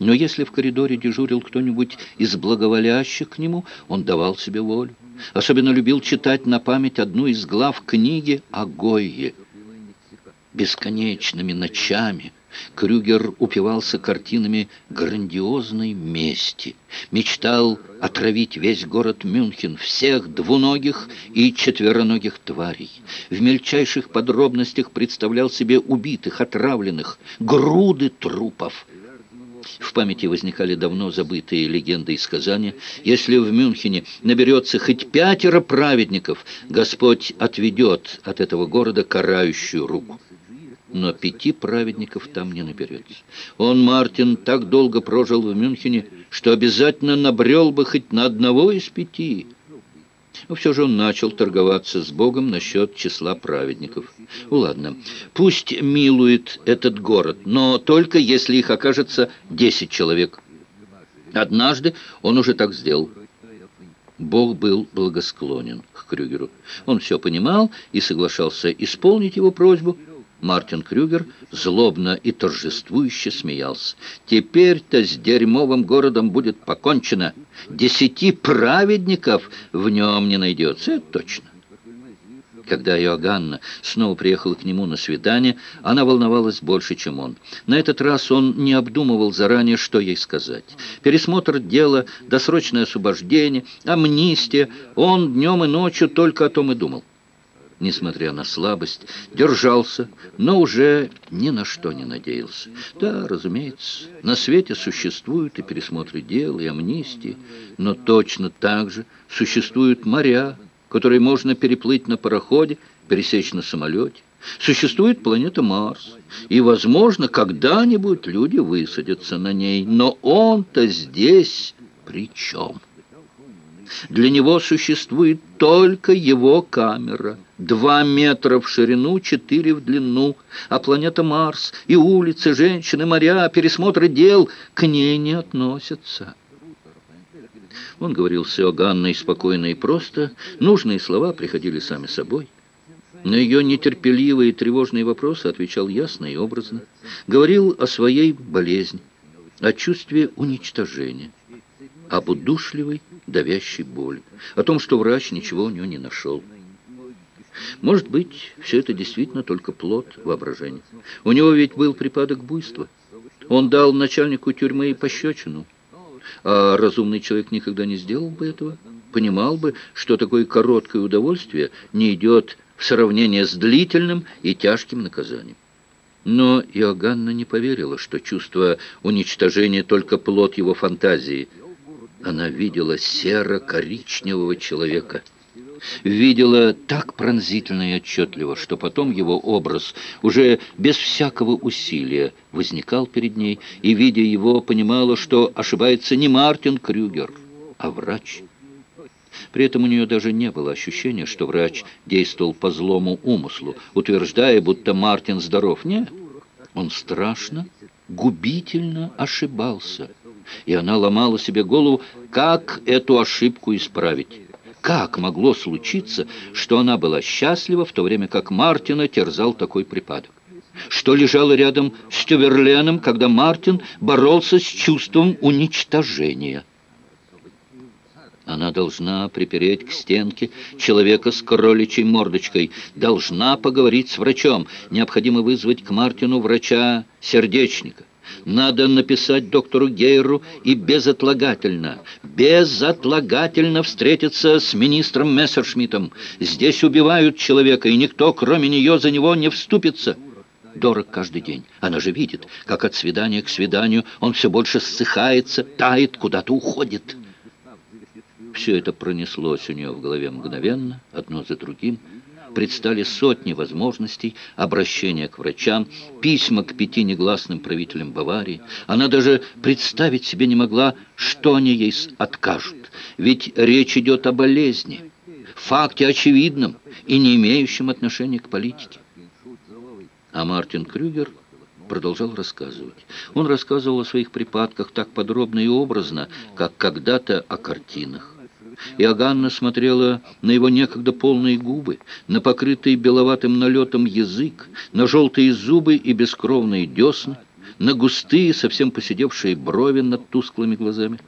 Но если в коридоре дежурил кто-нибудь из благоволящих к нему, он давал себе волю. Особенно любил читать на память одну из глав книги о Гойе. Бесконечными ночами Крюгер упивался картинами грандиозной мести. Мечтал отравить весь город Мюнхен, всех двуногих и четвероногих тварей. В мельчайших подробностях представлял себе убитых, отравленных, груды трупов. В памяти возникали давно забытые легенды и сказания. Если в Мюнхене наберется хоть пятеро праведников, Господь отведет от этого города карающую руку но пяти праведников там не наберется. Он, Мартин, так долго прожил в Мюнхене, что обязательно набрел бы хоть на одного из пяти. Но все же он начал торговаться с Богом насчет числа праведников. Ну ладно, пусть милует этот город, но только если их окажется десять человек. Однажды он уже так сделал. Бог был благосклонен к Крюгеру. Он все понимал и соглашался исполнить его просьбу – Мартин Крюгер злобно и торжествующе смеялся. «Теперь-то с дерьмовым городом будет покончено. Десяти праведников в нем не найдется, это точно». Когда Иоганна снова приехала к нему на свидание, она волновалась больше, чем он. На этот раз он не обдумывал заранее, что ей сказать. Пересмотр дела, досрочное освобождение, амнистия. Он днем и ночью только о том и думал несмотря на слабость, держался, но уже ни на что не надеялся. Да, разумеется, на свете существуют и пересмотры дел, и амнистии, но точно так же существуют моря, которые можно переплыть на пароходе, пересечь на самолете. Существует планета Марс, и, возможно, когда-нибудь люди высадятся на ней, но он-то здесь при чем? Для него существует только его камера. Два метра в ширину, четыре в длину. А планета Марс и улицы, женщины, моря, пересмотры дел к ней не относятся. Он говорил с Иоганной спокойно и просто. Нужные слова приходили сами собой. На ее нетерпеливые и тревожные вопросы отвечал ясно и образно. Говорил о своей болезни, о чувстве уничтожения об удушливой, давящей боли, о том, что врач ничего у него не нашел. Может быть, все это действительно только плод воображения. У него ведь был припадок буйства. Он дал начальнику тюрьмы пощечину. А разумный человек никогда не сделал бы этого. Понимал бы, что такое короткое удовольствие не идет в сравнение с длительным и тяжким наказанием. Но Иоганна не поверила, что чувство уничтожения только плод его фантазии – она видела серо-коричневого человека. Видела так пронзительно и отчетливо, что потом его образ уже без всякого усилия возникал перед ней, и, видя его, понимала, что ошибается не Мартин Крюгер, а врач. При этом у нее даже не было ощущения, что врач действовал по злому умыслу, утверждая, будто Мартин здоров. Нет, он страшно, губительно ошибался и она ломала себе голову, как эту ошибку исправить. Как могло случиться, что она была счастлива, в то время как Мартина терзал такой припадок? Что лежало рядом с Тюверленом, когда Мартин боролся с чувством уничтожения? Она должна припереть к стенке человека с кроличьей мордочкой, должна поговорить с врачом. Необходимо вызвать к Мартину врача-сердечника. Надо написать доктору Гейру и безотлагательно, безотлагательно встретиться с министром Мессершмиттом. Здесь убивают человека, и никто, кроме нее, за него не вступится. Дорог каждый день. Она же видит, как от свидания к свиданию он все больше ссыхается, тает, куда-то уходит. Все это пронеслось у нее в голове мгновенно, одно за другим, предстали сотни возможностей обращения к врачам, письма к пяти негласным правителям Баварии. Она даже представить себе не могла, что они ей откажут. Ведь речь идет о болезни, факте очевидном и не имеющем отношения к политике. А Мартин Крюгер продолжал рассказывать. Он рассказывал о своих припадках так подробно и образно, как когда-то о картинах. Иоганна смотрела на его некогда полные губы, на покрытый беловатым налетом язык, на желтые зубы и бескровные десны, на густые, совсем поседевшие брови над тусклыми глазами.